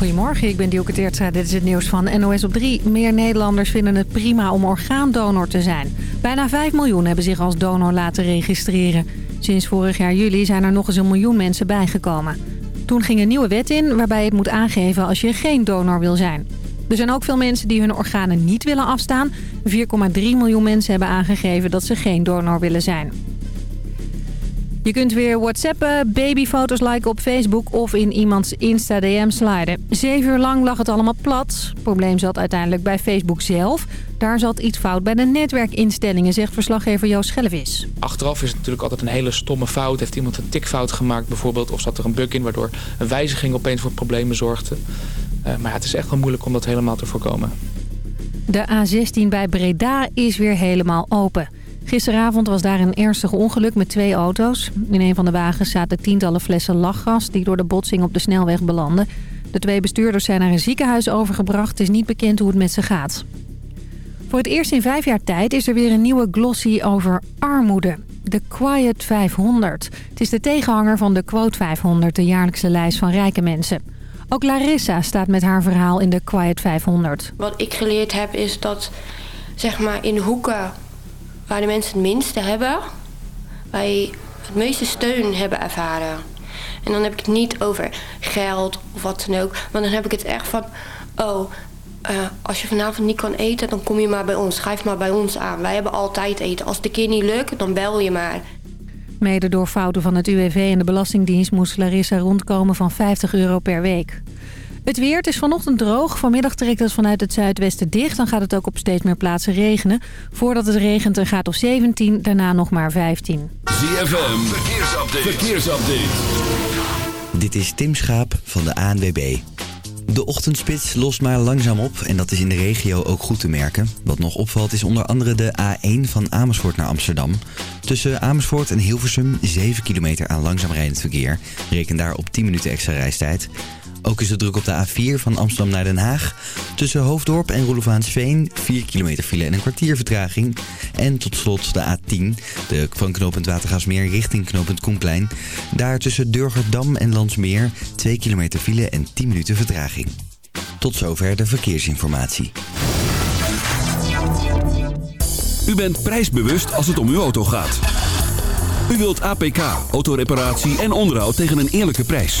Goedemorgen, ik ben Dielke Teertstra. Dit is het nieuws van NOS op 3. Meer Nederlanders vinden het prima om orgaandonor te zijn. Bijna 5 miljoen hebben zich als donor laten registreren. Sinds vorig jaar juli zijn er nog eens een miljoen mensen bijgekomen. Toen ging een nieuwe wet in waarbij het moet aangeven als je geen donor wil zijn. Er zijn ook veel mensen die hun organen niet willen afstaan. 4,3 miljoen mensen hebben aangegeven dat ze geen donor willen zijn. Je kunt weer whatsappen, babyfoto's liken op Facebook of in iemands Insta-DM sliden. Zeven uur lang lag het allemaal plat. Het probleem zat uiteindelijk bij Facebook zelf. Daar zat iets fout bij de netwerkinstellingen, zegt verslaggever Joost Schellevis. Achteraf is het natuurlijk altijd een hele stomme fout. Heeft iemand een tikfout gemaakt bijvoorbeeld? Of zat er een bug in waardoor een wijziging opeens voor problemen zorgde? Uh, maar ja, het is echt wel moeilijk om dat helemaal te voorkomen. De A16 bij Breda is weer helemaal open. Gisteravond was daar een ernstig ongeluk met twee auto's. In een van de wagens zaten tientallen flessen lachgas die door de botsing op de snelweg belanden. De twee bestuurders zijn naar een ziekenhuis overgebracht. Het is niet bekend hoe het met ze gaat. Voor het eerst in vijf jaar tijd is er weer een nieuwe glossy over armoede. De Quiet 500. Het is de tegenhanger van de Quote 500, de jaarlijkse lijst van rijke mensen. Ook Larissa staat met haar verhaal in de Quiet 500. Wat ik geleerd heb is dat zeg maar in hoeken waar de mensen het minste hebben, wij het meeste steun hebben ervaren. En dan heb ik het niet over geld of wat dan ook, maar dan heb ik het echt van, oh, uh, als je vanavond niet kan eten, dan kom je maar bij ons. Schrijf maar bij ons aan. Wij hebben altijd eten. Als een keer niet lukt, dan bel je maar. Mede door fouten van het UWV en de Belastingdienst moest Larissa rondkomen van 50 euro per week. Het weer, het is vanochtend droog. Vanmiddag trekt het vanuit het zuidwesten dicht. Dan gaat het ook op steeds meer plaatsen regenen. Voordat het regent een gaat op 17, daarna nog maar 15. ZFM, verkeersupdate. verkeersupdate. Dit is Tim Schaap van de ANWB. De ochtendspits lost maar langzaam op en dat is in de regio ook goed te merken. Wat nog opvalt is onder andere de A1 van Amersfoort naar Amsterdam. Tussen Amersfoort en Hilversum 7 kilometer aan langzaam rijdend verkeer. Reken daar op 10 minuten extra reistijd. Ook is het druk op de A4 van Amsterdam naar Den Haag. Tussen Hoofddorp en Roelofaansveen 4 kilometer file en een kwartier vertraging. En tot slot de A10, de van knooppunt Watergaasmeer richting knooppunt Koenplein. Daar tussen Durgerdam en Landsmeer 2 kilometer file en 10 minuten vertraging. Tot zover de verkeersinformatie. U bent prijsbewust als het om uw auto gaat. U wilt APK, autoreparatie en onderhoud tegen een eerlijke prijs.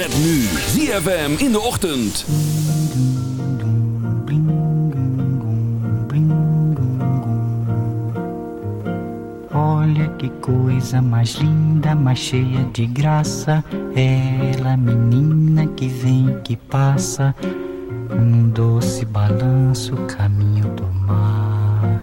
Met nu ZFM in de ochtend. Olha que coisa mais linda, mais cheia de graça. Ela, menina que vem, que passa, num doce balanço, caminho do mar.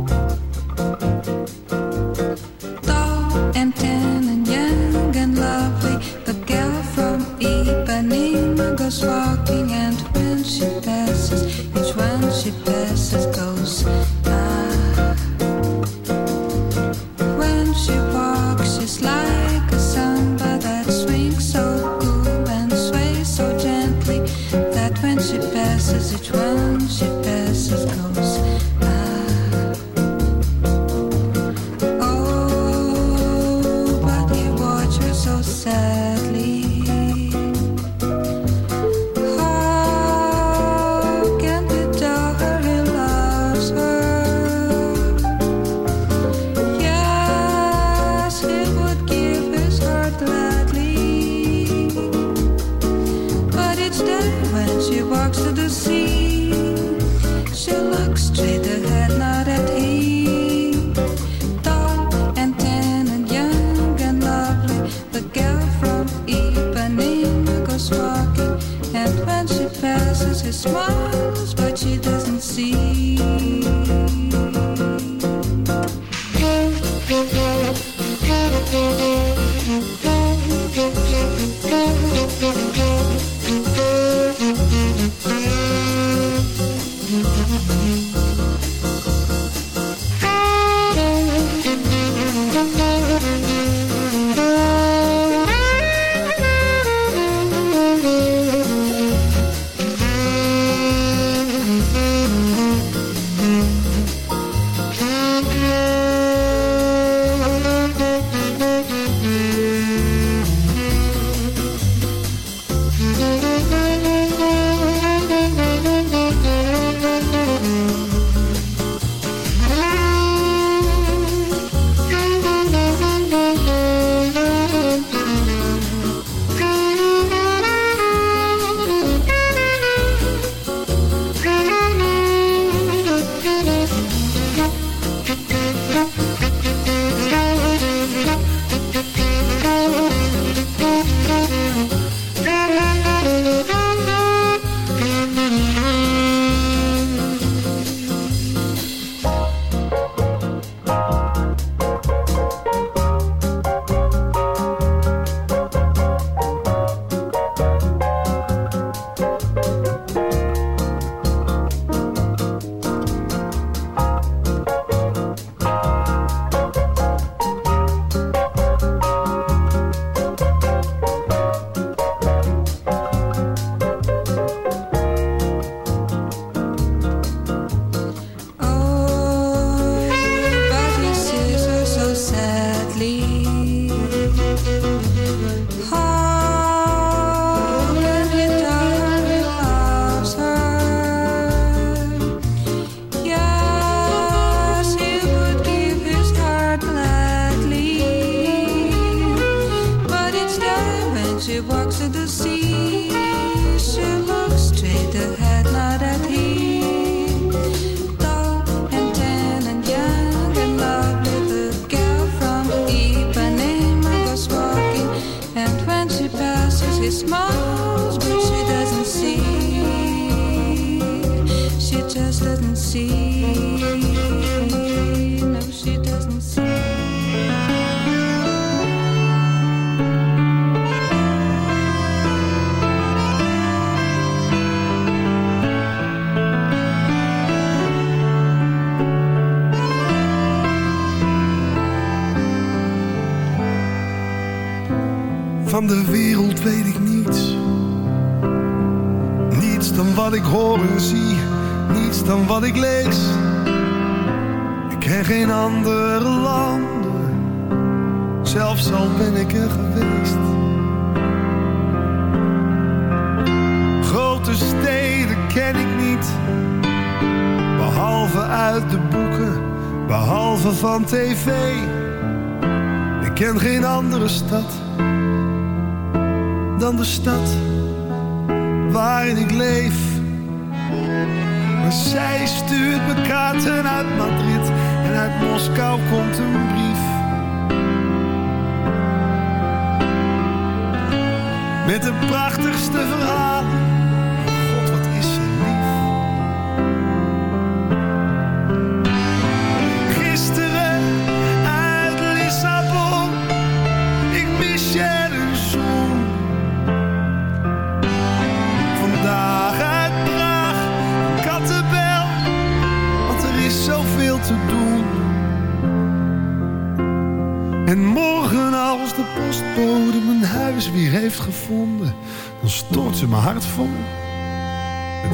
Postbode mijn huis weer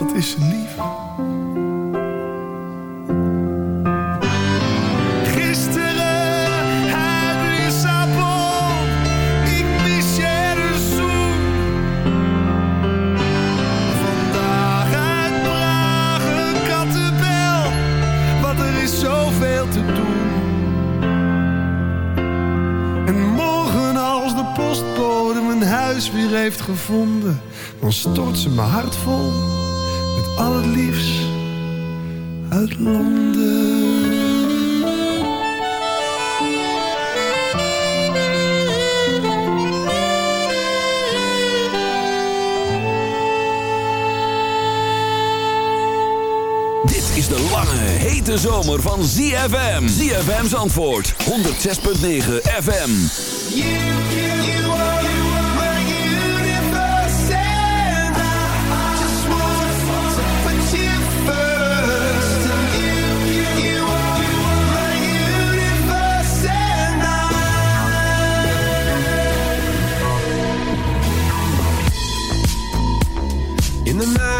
Wat is lief. Gisteren uit Lissabon. Ik mis je de zoen. Vandaag uit Praag een kattenbel. Want er is zoveel te doen. En morgen als de postbode mijn huis weer heeft gevonden, dan stort ze mijn hart vol met al het liefst uit Londen. Dit is de lange, hete zomer van ZFM. ZFM's antwoord, 106.9 FM. In the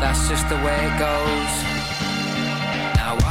That's just the way it goes.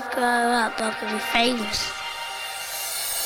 When I grow up, I can be famous.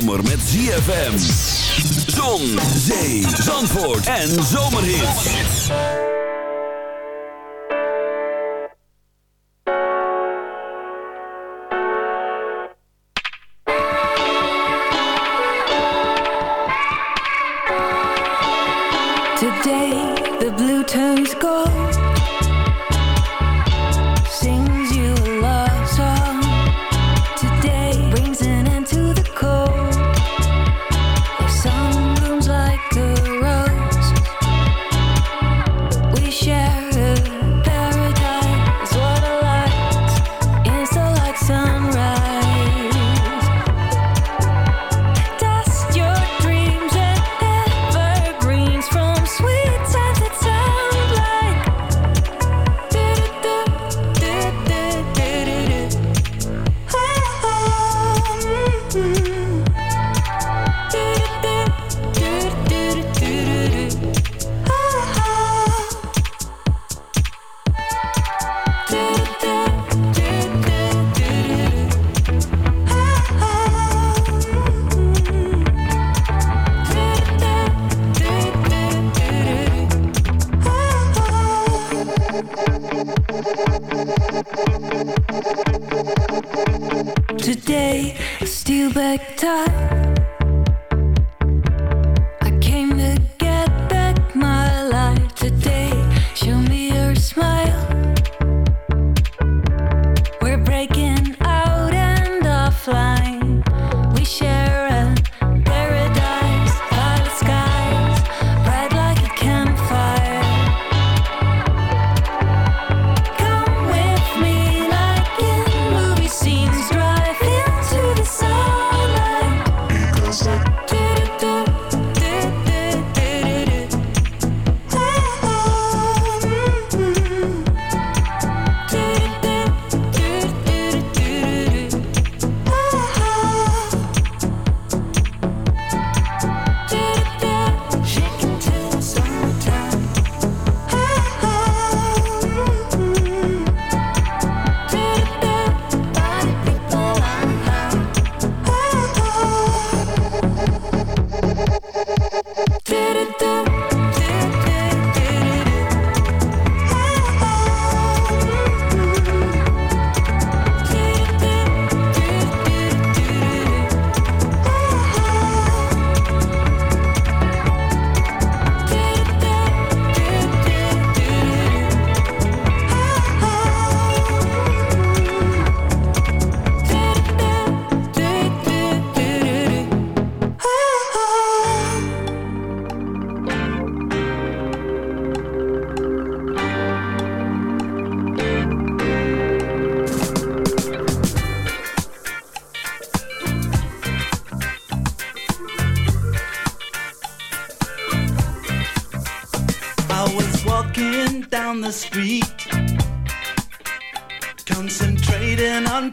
zomer met ZFM. Zon, zee, zandvoort en zomerhits. Today the blue turns gold.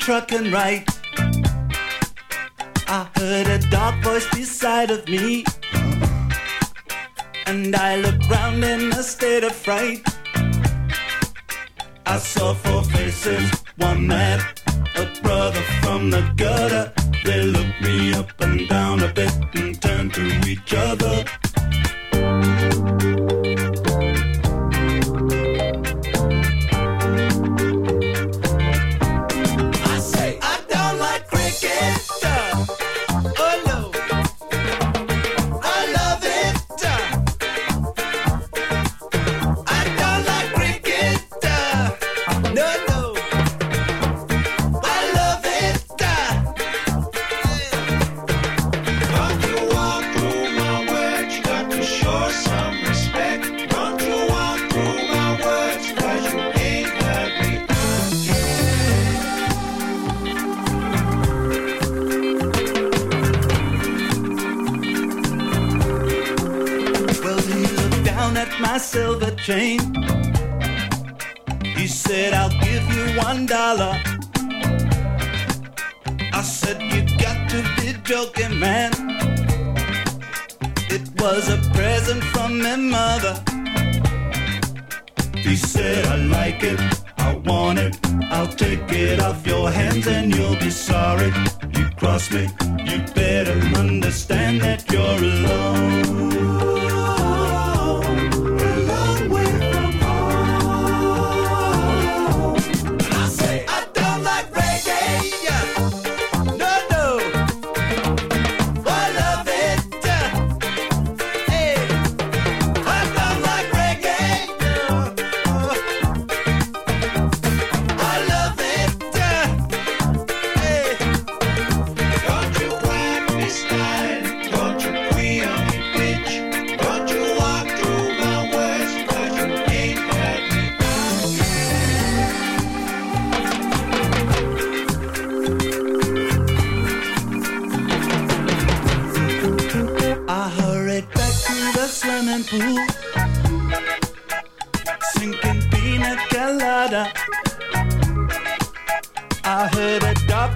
truck and ride.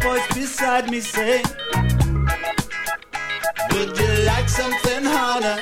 voice beside me say, Would you like something harder?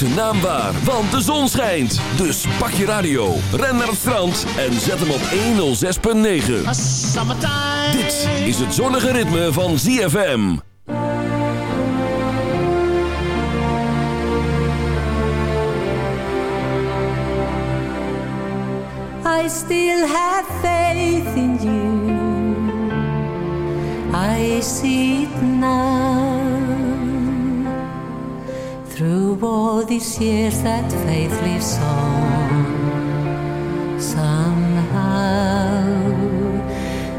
zijn naam want de zon schijnt. Dus pak je radio, ren naar het strand en zet hem op 106.9. Dit is het zonnige ritme van ZFM. I still have faith in you. I see it. Through all these years that faith lives on. Somehow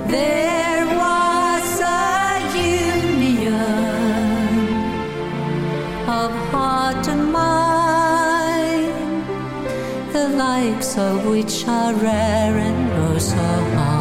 There was a union Of heart and mind The likes of which are rare and oh so hard.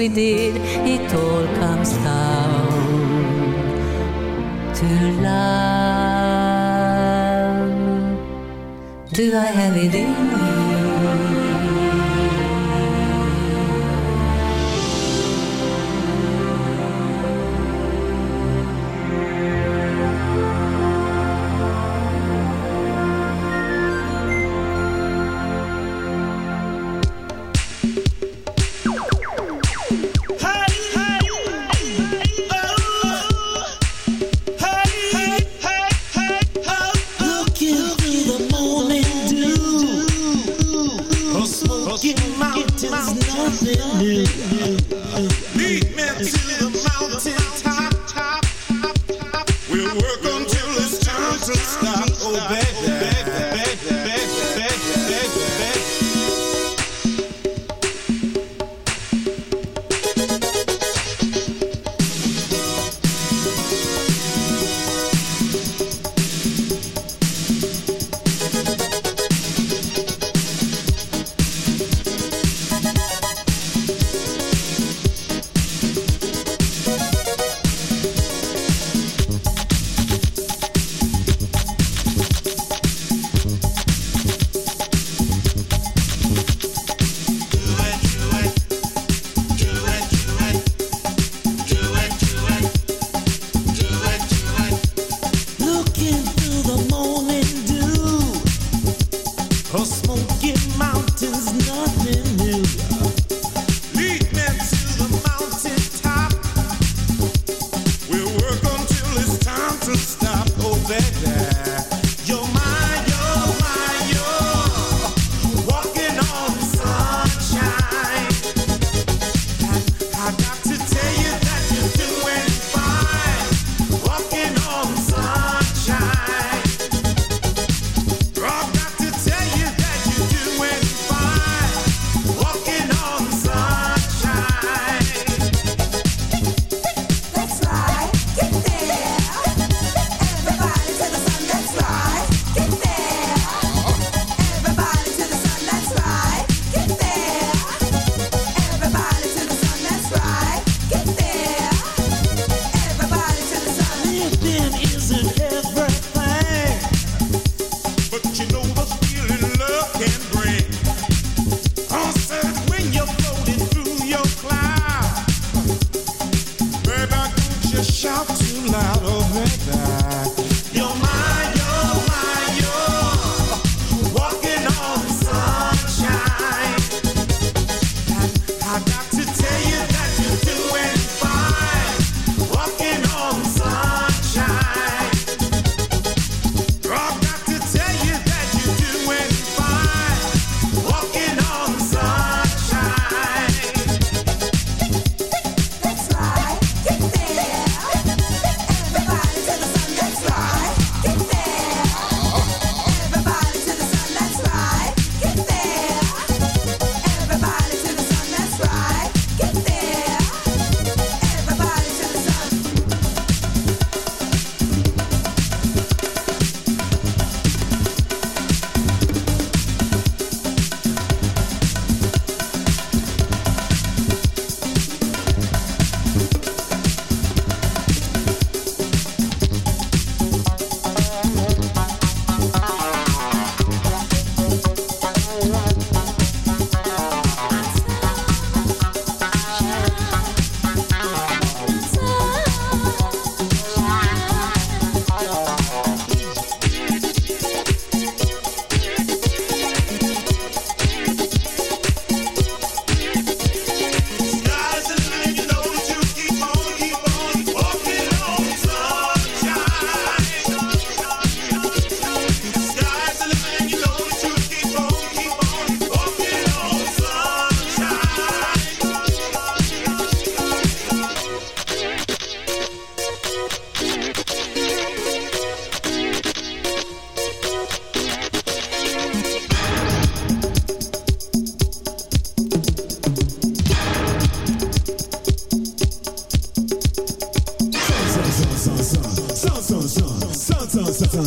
we did. out of their back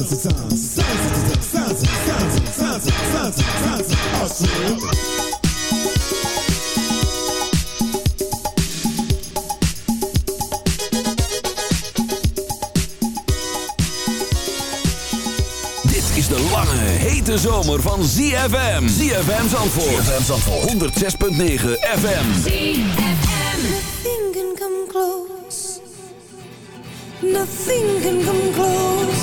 Dit is de lange, hete zomer van ZFM. ZFM Zandvoort. ZFM Zandvoort. 106.9 FM. ZFM. Nothing can come close. Nothing can come close.